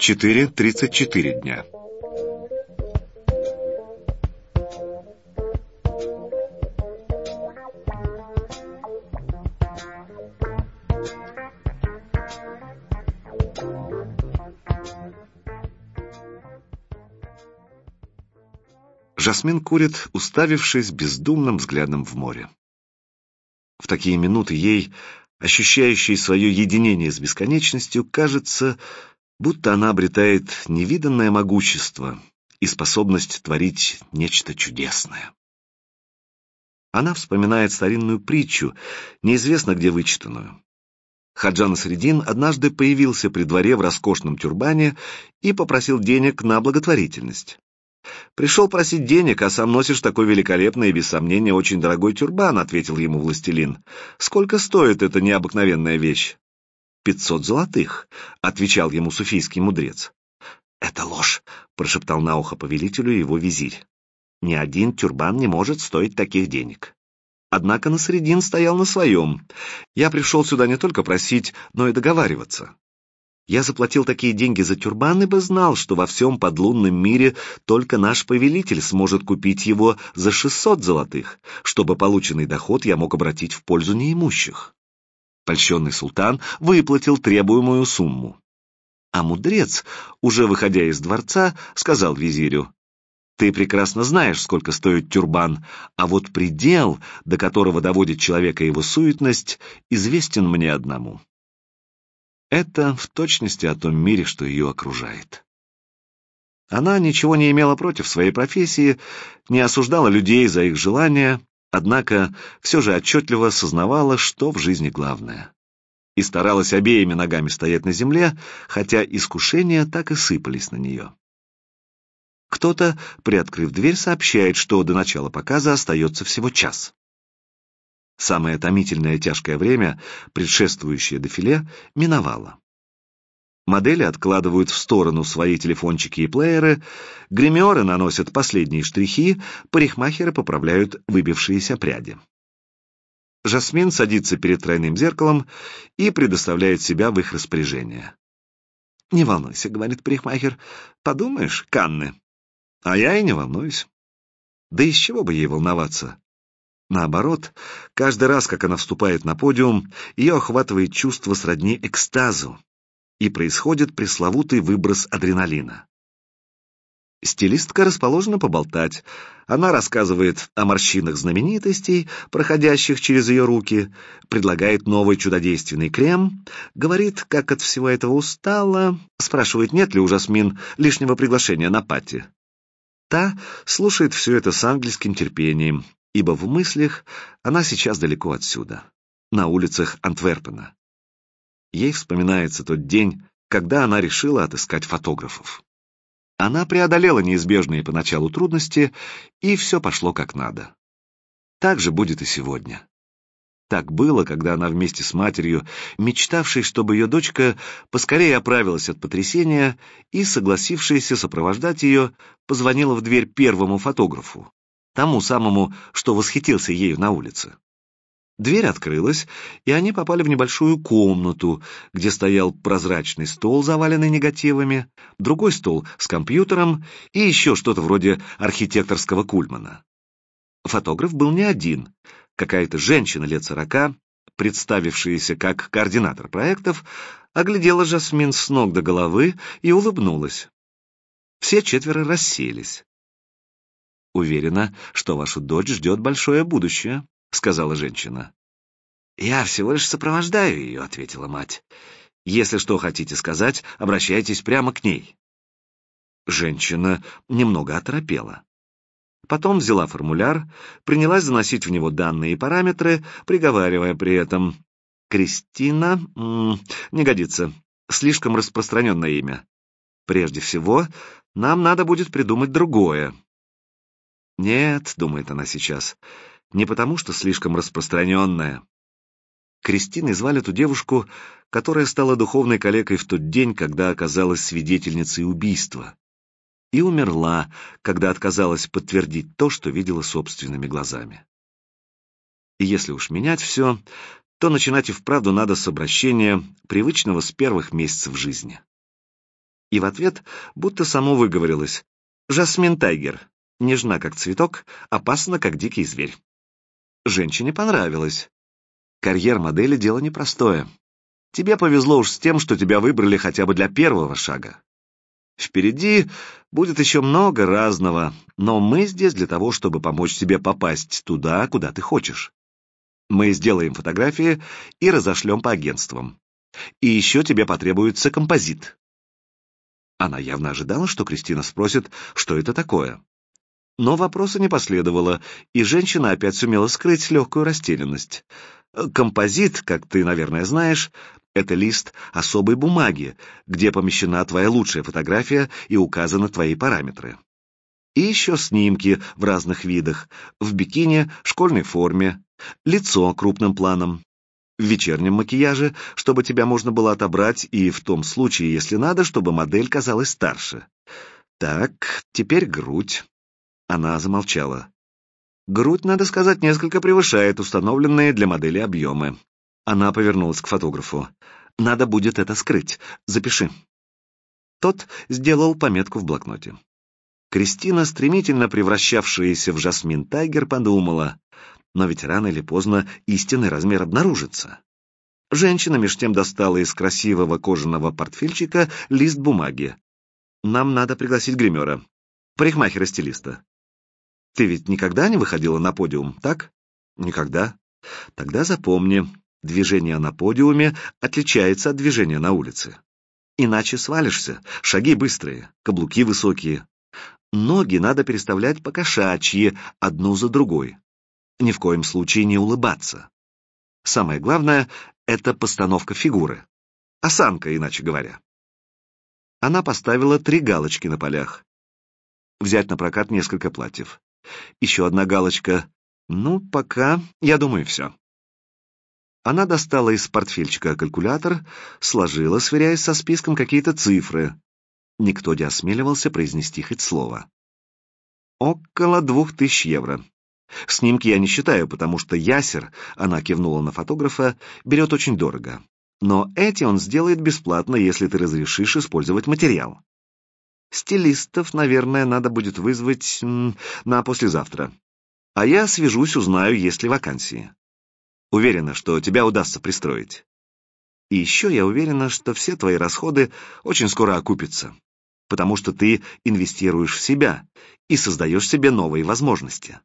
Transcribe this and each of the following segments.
4-34 дня. Жасмин курит, уставившись бездумным взглядом в море. В такие минуты ей, ощущающей свое единение с бесконечностью, кажется, будто она обретает невиданное могущество и способность творить нечто чудесное. Она вспоминает старинную притчу, неизвестно где вычитанную. Хаджан Средин однажды появился при дворе в роскошном тюрбане и попросил денег на благотворительность. «Пришел просить денег, а сам носишь такой великолепный и, без сомнения, очень дорогой тюрбан», — ответил ему властелин. «Сколько стоит эта необыкновенная вещь?» «Пятьсот золотых», — отвечал ему суфийский мудрец. «Это ложь», — прошептал на ухо повелителю его визирь. «Ни один тюрбан не может стоить таких денег». Однако Насредин стоял на своем. «Я пришел сюда не только просить, но и договариваться. Я заплатил такие деньги за тюрбан, ибо знал, что во всем подлунном мире только наш повелитель сможет купить его за шестьсот золотых, чтобы полученный доход я мог обратить в пользу неимущих. Польщенный султан выплатил требуемую сумму. А мудрец, уже выходя из дворца, сказал визирю, «Ты прекрасно знаешь, сколько стоит тюрбан, а вот предел, до которого доводит человека его суетность, известен мне одному». Это в точности о том мире, что ее окружает. Она ничего не имела против своей профессии, не осуждала людей за их желания, однако все же отчетливо осознавала, что в жизни главное. И старалась обеими ногами стоять на земле, хотя искушения так и сыпались на нее. Кто-то, приоткрыв дверь, сообщает, что до начала показа остается всего час. Самое томительное тяжкое время, предшествующее дефиле, миновало. Модели откладывают в сторону свои телефончики и плееры, гримеры наносят последние штрихи, парикмахеры поправляют выбившиеся пряди. Жасмин садится перед тройным зеркалом и предоставляет себя в их распоряжение. «Не волнуйся», — говорит парикмахер, — «подумаешь, Канны». А я и не волнуюсь. Да из чего бы ей волноваться? Наоборот, каждый раз, как она вступает на подиум, ее охватывает чувство сродни экстазу, и происходит пресловутый выброс адреналина. Стилистка расположена поболтать. Она рассказывает о морщинах знаменитостей, проходящих через ее руки, предлагает новый чудодейственный крем, говорит, как от всего этого устала, спрашивает, нет ли у Жасмин лишнего приглашения на пати. Та слушает все это с ангельским терпением, ибо в мыслях она сейчас далеко отсюда, на улицах Антверпена. Ей вспоминается тот день, когда она решила отыскать фотографов. Она преодолела неизбежные поначалу трудности, и все пошло как надо. Так же будет и сегодня. Так было, когда она вместе с матерью, мечтавшей, чтобы ее дочка поскорее оправилась от потрясения и, согласившаяся сопровождать ее, позвонила в дверь первому фотографу, тому самому, что восхитился ею на улице. Дверь открылась, и они попали в небольшую комнату, где стоял прозрачный стол, заваленный негативами, другой стол с компьютером и еще что-то вроде архитекторского кульмана. Фотограф был не один. Какая-то женщина лет сорока, представившаяся как координатор проектов, оглядела Жасмин с ног до головы и улыбнулась. Все четверо расселись. «Уверена, что вашу дочь ждет большое будущее», — сказала женщина. «Я всего лишь сопровождаю ее», — ответила мать. «Если что хотите сказать, обращайтесь прямо к ней». Женщина немного оторопела. Потом взяла формуляр, принялась заносить в него данные и параметры, приговаривая при этом «Кристина... М -м, не годится, слишком распространенное имя. Прежде всего, нам надо будет придумать другое». «Нет», — думает она сейчас, — «не потому что слишком распространенное». Кристиной звали ту девушку, которая стала духовной калекой в тот день, когда оказалась свидетельницей убийства. И умерла, когда отказалась подтвердить то, что видела собственными глазами. И если уж менять все, то начинать и вправду надо с обращения, привычного с первых месяцев жизни. И в ответ будто само выговорилось. «Жасмин Тайгер. Нежна, как цветок, опасна, как дикий зверь». Женщине понравилось. Карьер модели — дело непростое. Тебе повезло уж с тем, что тебя выбрали хотя бы для первого шага. Впереди будет еще много разного, но мы здесь для того, чтобы помочь тебе попасть туда, куда ты хочешь. Мы сделаем фотографии и разошлем по агентствам. И еще тебе потребуется композит. Она явно ожидала, что Кристина спросит, что это такое. Но вопроса не последовало, и женщина опять сумела скрыть легкую растерянность. Композит, как ты, наверное, знаешь, это лист особой бумаги, где помещена твоя лучшая фотография и указаны твои параметры. И еще снимки в разных видах, в бикини, школьной форме, лицо крупным планом, в вечернем макияже, чтобы тебя можно было отобрать, и в том случае, если надо, чтобы модель казалась старше. Так, теперь грудь. Она замолчала. Грудь, надо сказать, несколько превышает установленные для модели объемы. Она повернулась к фотографу. «Надо будет это скрыть. Запиши». Тот сделал пометку в блокноте. Кристина, стремительно превращавшаяся в Жасмин Тайгер, подумала, но ведь рано или поздно истинный размер обнаружится. Женщина меж тем достала из красивого кожаного портфельчика лист бумаги. «Нам надо пригласить гримера, парикмахера-стилиста. Ты ведь никогда не выходила на подиум, так? Никогда. Тогда запомни, Движение на подиуме отличается от движения на улице. Иначе свалишься, шаги быстрые, каблуки высокие. Ноги надо переставлять по кошачьи, одну за другой. Ни в коем случае не улыбаться. Самое главное — это постановка фигуры. Осанка, иначе говоря. Она поставила три галочки на полях. Взять на прокат несколько платьев. Еще одна галочка. Ну, пока, я думаю, все. Она достала из портфельчика калькулятор, сложила, сверяясь со списком какие-то цифры. Никто не осмеливался произнести хоть слово. Около двух тысяч евро. Снимки я не считаю, потому что ясер, она кивнула на фотографа, берет очень дорого. Но эти он сделает бесплатно, если ты разрешишь использовать материал. Стилистов, наверное, надо будет вызвать на послезавтра. А я свяжусь, узнаю, есть ли вакансии. Уверена, что тебя удастся пристроить. И еще я уверена, что все твои расходы очень скоро окупятся, потому что ты инвестируешь в себя и создаешь себе новые возможности.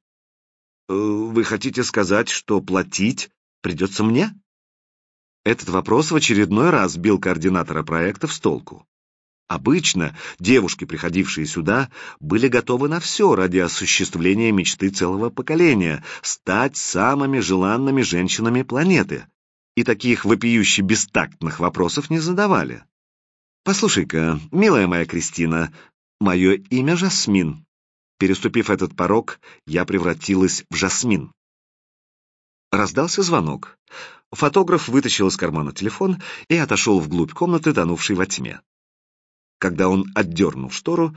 Э, вы хотите сказать, что платить придется мне? Этот вопрос в очередной раз бил координатора проекта в толку. Обычно девушки, приходившие сюда, были готовы на все ради осуществления мечты целого поколения — стать самыми желанными женщинами планеты. И таких вопиюще бестактных вопросов не задавали. «Послушай-ка, милая моя Кристина, мое имя Жасмин. Переступив этот порог, я превратилась в Жасмин». Раздался звонок. Фотограф вытащил из кармана телефон и отошел вглубь комнаты, тонувшей во тьме. Когда он отдернул штору,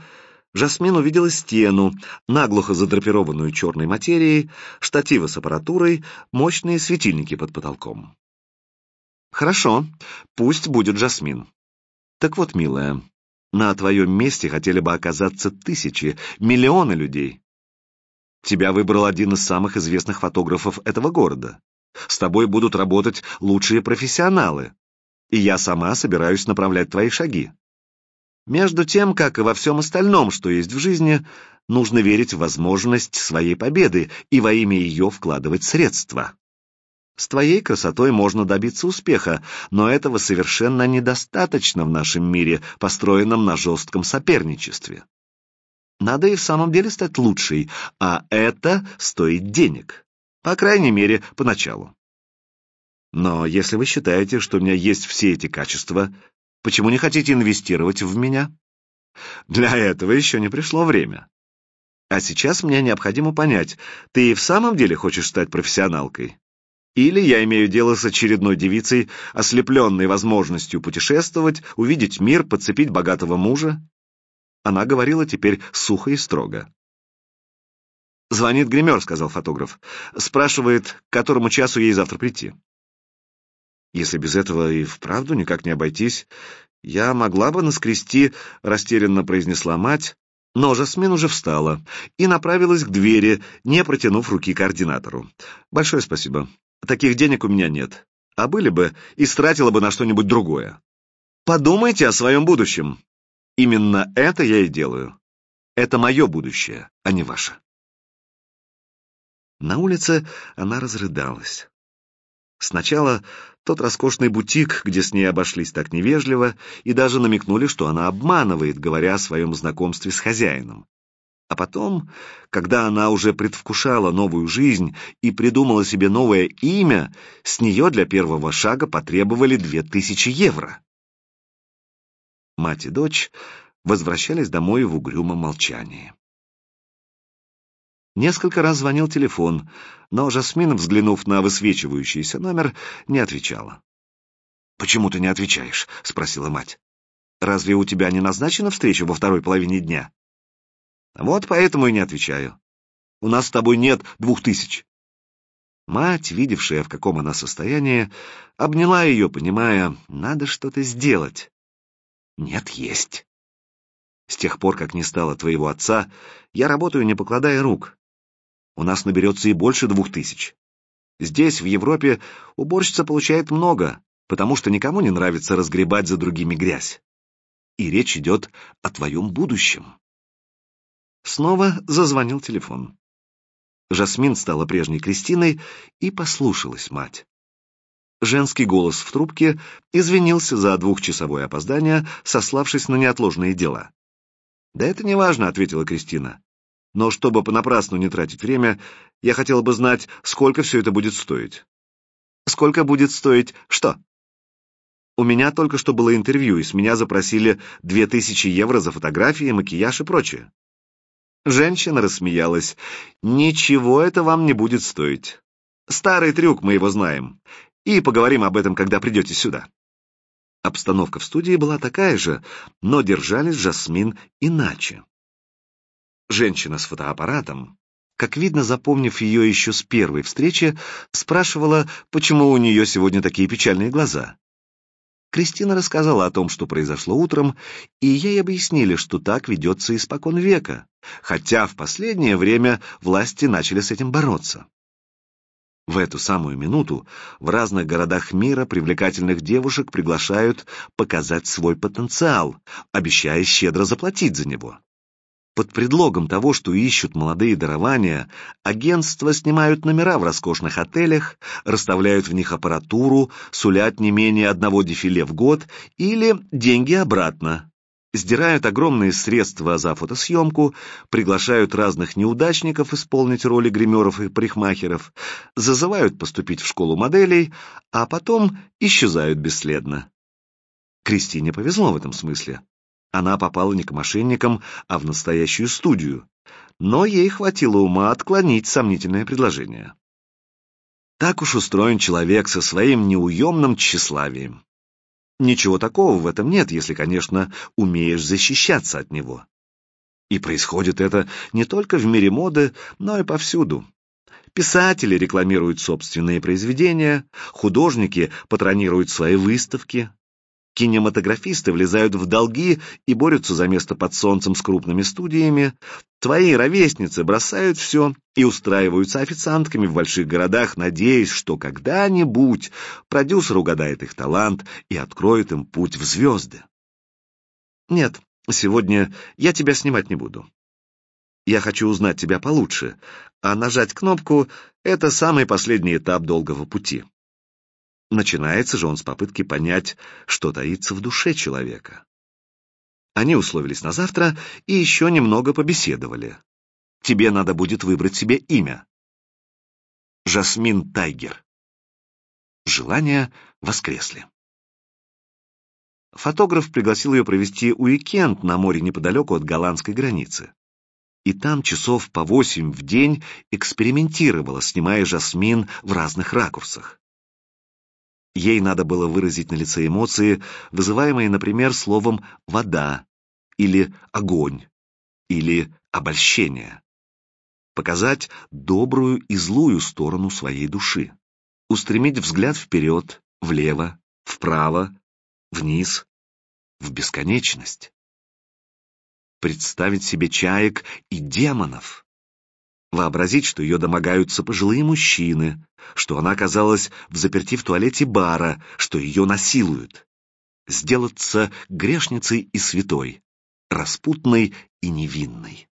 Жасмин увидела стену, наглухо задрапированную черной материей, штативы с аппаратурой, мощные светильники под потолком. «Хорошо, пусть будет Жасмин. Так вот, милая, на твоем месте хотели бы оказаться тысячи, миллионы людей. Тебя выбрал один из самых известных фотографов этого города. С тобой будут работать лучшие профессионалы, и я сама собираюсь направлять твои шаги. Между тем, как и во всем остальном, что есть в жизни, нужно верить в возможность своей победы и во имя ее вкладывать средства. С твоей красотой можно добиться успеха, но этого совершенно недостаточно в нашем мире, построенном на жестком соперничестве. Надо и в самом деле стать лучшей, а это стоит денег. По крайней мере, поначалу. Но если вы считаете, что у меня есть все эти качества, Почему не хотите инвестировать в меня? Для этого еще не пришло время. А сейчас мне необходимо понять, ты и в самом деле хочешь стать профессионалкой? Или я имею дело с очередной девицей, ослепленной возможностью путешествовать, увидеть мир, подцепить богатого мужа? Она говорила теперь сухо и строго. «Звонит гример», — сказал фотограф. «Спрашивает, к которому часу ей завтра прийти». Если без этого и вправду никак не обойтись, «Я могла бы наскрести», — растерянно произнесла мать, но Жасмин уже встала и направилась к двери, не протянув руки координатору. «Большое спасибо. Таких денег у меня нет. А были бы, истратила бы на что-нибудь другое. Подумайте о своем будущем. Именно это я и делаю. Это мое будущее, а не ваше». На улице она разрыдалась. Сначала тот роскошный бутик, где с ней обошлись так невежливо, и даже намекнули, что она обманывает, говоря о своем знакомстве с хозяином. А потом, когда она уже предвкушала новую жизнь и придумала себе новое имя, с нее для первого шага потребовали две тысячи евро. Мать и дочь возвращались домой в угрюмом молчании. Несколько раз звонил телефон, но Жасмин, взглянув на высвечивающийся номер, не отвечала. «Почему ты не отвечаешь?» — спросила мать. «Разве у тебя не назначена встреча во второй половине дня?» «Вот поэтому и не отвечаю. У нас с тобой нет двух тысяч». Мать, видевшая, в каком она состоянии, обняла ее, понимая, надо что-то сделать. «Нет, есть». С тех пор, как не стало твоего отца, я работаю, не покладая рук у нас наберется и больше двух тысяч. Здесь, в Европе, уборщица получает много, потому что никому не нравится разгребать за другими грязь. И речь идет о твоем будущем. Снова зазвонил телефон. Жасмин стала прежней Кристиной и послушалась мать. Женский голос в трубке извинился за двухчасовое опоздание, сославшись на неотложные дела. «Да это не важно», — ответила Кристина. Но чтобы понапрасну не тратить время, я хотел бы знать, сколько все это будет стоить. Сколько будет стоить что? У меня только что было интервью, и с меня запросили две тысячи евро за фотографии, макияж и прочее. Женщина рассмеялась. «Ничего это вам не будет стоить. Старый трюк, мы его знаем. И поговорим об этом, когда придете сюда». Обстановка в студии была такая же, но держались Жасмин иначе. Женщина с фотоаппаратом, как видно, запомнив ее еще с первой встречи, спрашивала, почему у нее сегодня такие печальные глаза. Кристина рассказала о том, что произошло утром, и ей объяснили, что так ведется испокон века, хотя в последнее время власти начали с этим бороться. В эту самую минуту в разных городах мира привлекательных девушек приглашают показать свой потенциал, обещая щедро заплатить за него. Под предлогом того, что ищут молодые дарования, агентства снимают номера в роскошных отелях, расставляют в них аппаратуру, сулят не менее одного дефиле в год или деньги обратно. Сдирают огромные средства за фотосъемку, приглашают разных неудачников исполнить роли гримеров и парикмахеров, зазывают поступить в школу моделей, а потом исчезают бесследно. Кристине повезло в этом смысле. Она попала не к мошенникам, а в настоящую студию, но ей хватило ума отклонить сомнительное предложение. Так уж устроен человек со своим неуемным тщеславием. Ничего такого в этом нет, если, конечно, умеешь защищаться от него. И происходит это не только в мире моды, но и повсюду. Писатели рекламируют собственные произведения, художники патронируют свои выставки, Кинематографисты влезают в долги и борются за место под солнцем с крупными студиями. Твои ровесницы бросают все и устраиваются официантками в больших городах, надеясь, что когда-нибудь продюсер угадает их талант и откроет им путь в звезды. Нет, сегодня я тебя снимать не буду. Я хочу узнать тебя получше, а нажать кнопку — это самый последний этап долгого пути. Начинается же он с попытки понять, что таится в душе человека. Они условились на завтра и еще немного побеседовали. Тебе надо будет выбрать себе имя. Жасмин Тайгер. Желания воскресли. Фотограф пригласил ее провести уикенд на море неподалеку от голландской границы. И там часов по восемь в день экспериментировала, снимая Жасмин в разных ракурсах. Ей надо было выразить на лице эмоции, вызываемые, например, словом «вода» или «огонь» или «обольщение». Показать добрую и злую сторону своей души. Устремить взгляд вперед, влево, вправо, вниз. в бесконечность. Представить себе чаек и демонов. Вообразить, что ее домогаются пожилые мужчины, что она оказалась в заперти в туалете бара, что ее насилуют. Сделаться грешницей и святой, распутной и невинной.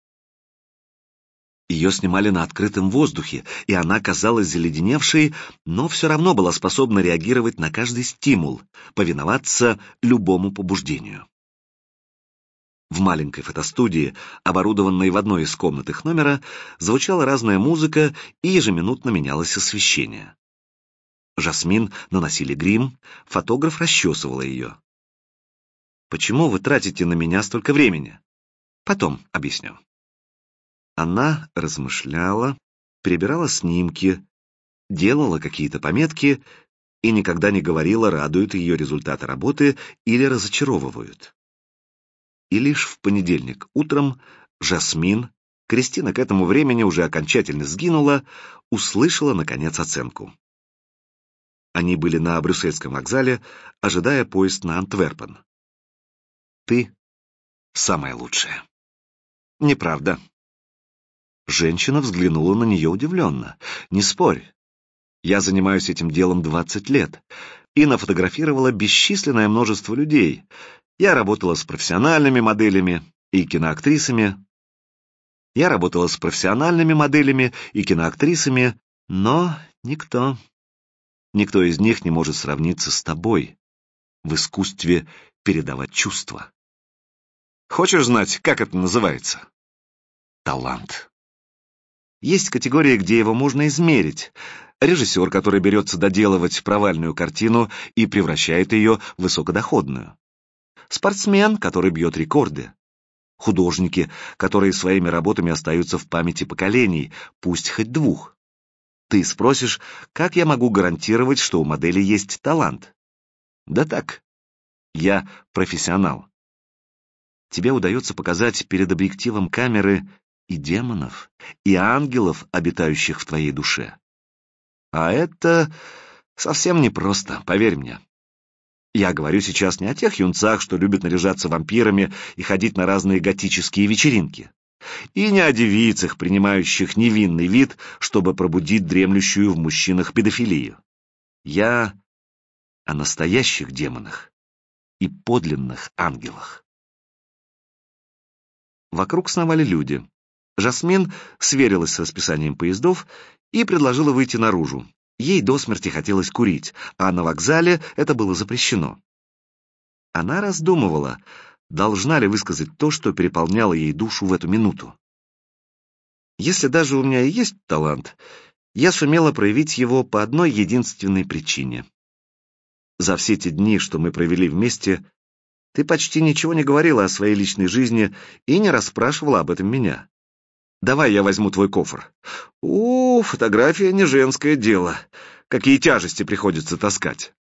Ее снимали на открытом воздухе, и она казалась заледеневшей, но все равно была способна реагировать на каждый стимул, повиноваться любому побуждению. В маленькой фотостудии, оборудованной в одной из комнат их номера, звучала разная музыка и ежеминутно менялось освещение. Жасмин наносили грим, фотограф расчесывала ее. «Почему вы тратите на меня столько времени?» «Потом объясню». Она размышляла, перебирала снимки, делала какие-то пометки и никогда не говорила, радуют ее результаты работы или разочаровывают. И лишь в понедельник утром Жасмин, Кристина к этому времени уже окончательно сгинула, услышала, наконец, оценку. Они были на Брюссельском вокзале, ожидая поезд на Антверпен. «Ты самая лучшая». «Неправда», Женщина взглянула на нее удивленно. «Не спорь. Я занимаюсь этим делом 20 лет и нафотографировала бесчисленное множество людей. Я работала с профессиональными моделями и киноактрисами. Я работала с профессиональными моделями и киноактрисами, но никто, никто из них не может сравниться с тобой в искусстве передавать чувства. Хочешь знать, как это называется? Талант. Есть категории, где его можно измерить. Режиссер, который берется доделывать провальную картину и превращает ее в высокодоходную. Спортсмен, который бьет рекорды. Художники, которые своими работами остаются в памяти поколений, пусть хоть двух. Ты спросишь, как я могу гарантировать, что у модели есть талант? Да так, я профессионал. Тебе удается показать перед объективом камеры и демонов, и ангелов, обитающих в твоей душе. А это совсем непросто, поверь мне. Я говорю сейчас не о тех юнцах, что любят наряжаться вампирами и ходить на разные готические вечеринки, и не о девицах, принимающих невинный вид, чтобы пробудить дремлющую в мужчинах педофилию. Я о настоящих демонах и подлинных ангелах. Вокруг сновали люди. Жасмин сверилась с расписанием поездов и предложила выйти наружу. Ей до смерти хотелось курить, а на вокзале это было запрещено. Она раздумывала, должна ли высказать то, что переполняло ей душу в эту минуту. Если даже у меня и есть талант, я сумела проявить его по одной единственной причине. За все те дни, что мы провели вместе, ты почти ничего не говорила о своей личной жизни и не расспрашивала об этом меня. Давай я возьму твой кофр. У, фотография не женское дело. Какие тяжести приходится таскать.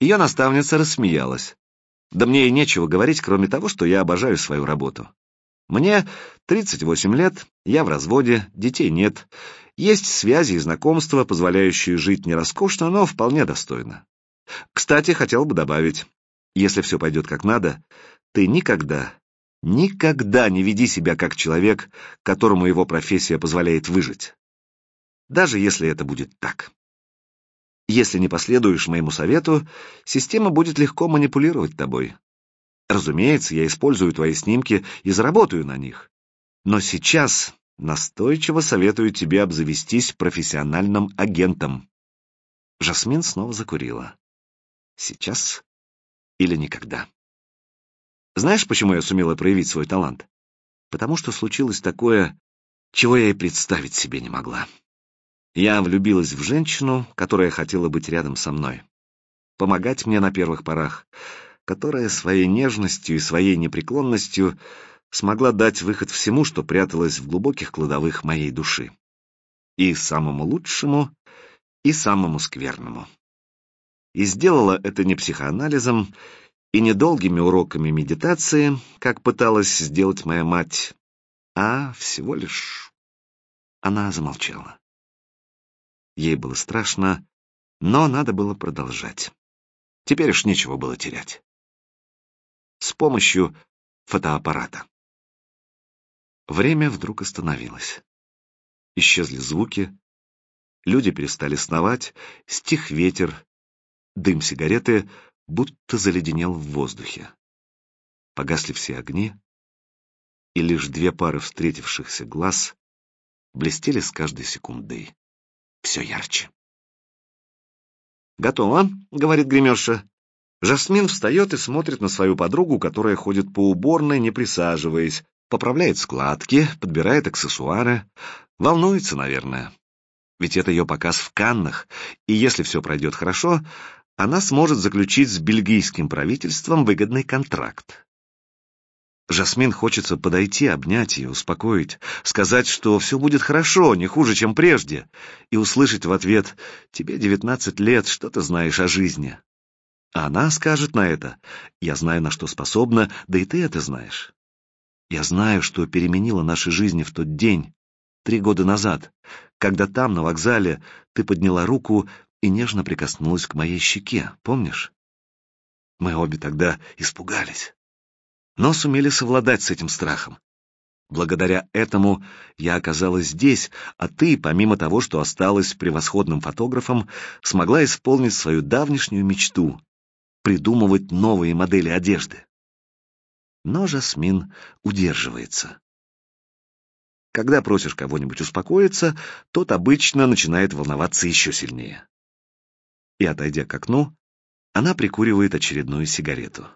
Ее наставница рассмеялась. Да мне и нечего говорить, кроме того, что я обожаю свою работу. Мне 38 лет, я в разводе, детей нет. Есть связи и знакомства, позволяющие жить не роскошно, но вполне достойно. Кстати, хотел бы добавить, если все пойдет как надо, ты никогда Никогда не веди себя как человек, которому его профессия позволяет выжить. Даже если это будет так. Если не последуешь моему совету, система будет легко манипулировать тобой. Разумеется, я использую твои снимки и заработаю на них. Но сейчас настойчиво советую тебе обзавестись профессиональным агентом. Жасмин снова закурила. Сейчас или никогда. Знаешь, почему я сумела проявить свой талант? Потому что случилось такое, чего я и представить себе не могла. Я влюбилась в женщину, которая хотела быть рядом со мной. Помогать мне на первых порах, которая своей нежностью и своей непреклонностью смогла дать выход всему, что пряталось в глубоких кладовых моей души. И самому лучшему, и самому скверному. И сделала это не психоанализом, и недолгими уроками медитации, как пыталась сделать моя мать, а всего лишь... Она замолчала. Ей было страшно, но надо было продолжать. Теперь уж нечего было терять. с помощью фотоаппарата. Время вдруг остановилось. Исчезли звуки, люди перестали сновать, стих ветер, дым сигареты будто заледенел в воздухе. Погасли все огни, и лишь две пары встретившихся глаз блестели с каждой секундой все ярче. «Готово», — говорит гримерша. Жасмин встает и смотрит на свою подругу, которая ходит по уборной, не присаживаясь, поправляет складки, подбирает аксессуары. Волнуется, наверное. Ведь это ее показ в Каннах, и если все пройдет хорошо, она сможет заключить с бельгийским правительством выгодный контракт. Жасмин хочется подойти, обнять ее, успокоить, сказать, что все будет хорошо, не хуже, чем прежде, и услышать в ответ «Тебе девятнадцать лет, что ты знаешь о жизни?» А она скажет на это «Я знаю, на что способна, да и ты это знаешь». Я знаю, что переменила наши жизни в тот день, три года назад, когда там, на вокзале, ты подняла руку и нежно прикоснулась к моей щеке, помнишь? Мы обе тогда испугались но сумели совладать с этим страхом. Благодаря этому я оказалась здесь, а ты, помимо того, что осталась превосходным фотографом, смогла исполнить свою давнишнюю мечту — придумывать новые модели одежды. Но Жасмин удерживается. Когда просишь кого-нибудь успокоиться, тот обычно начинает волноваться еще сильнее. И, отойдя к окну, она прикуривает очередную сигарету.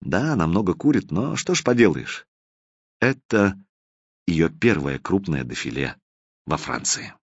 Да, она много курит, но что ж поделаешь. Это ее первое крупное дефиле во Франции.